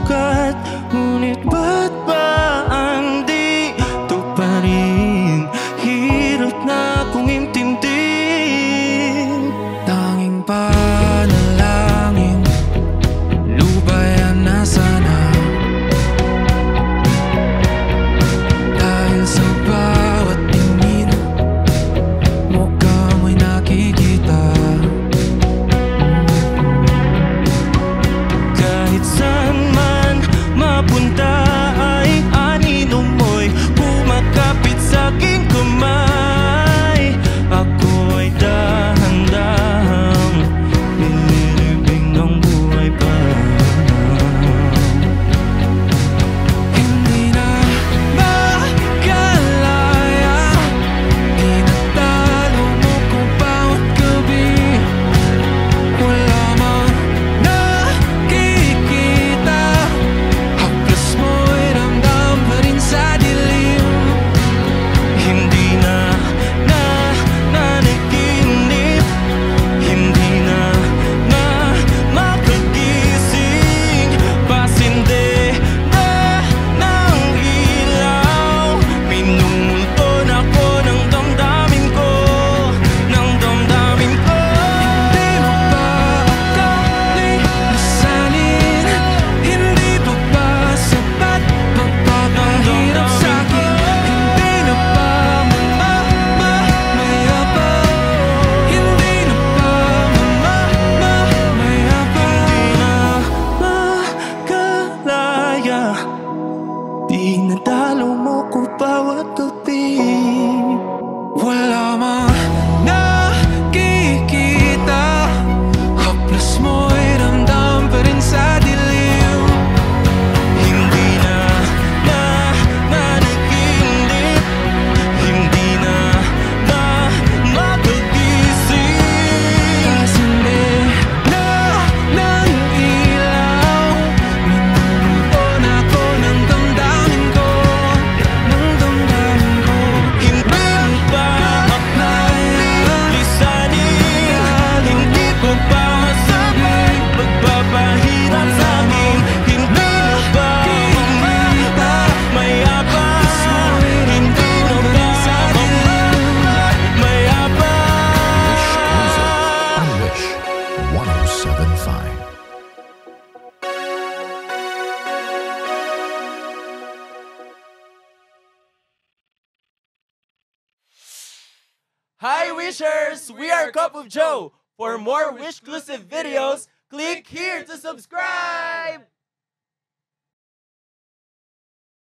sukat Ngunit ba't ba Wishers! We are Cup of Joe. For more Wish-exclusive videos, click here to subscribe!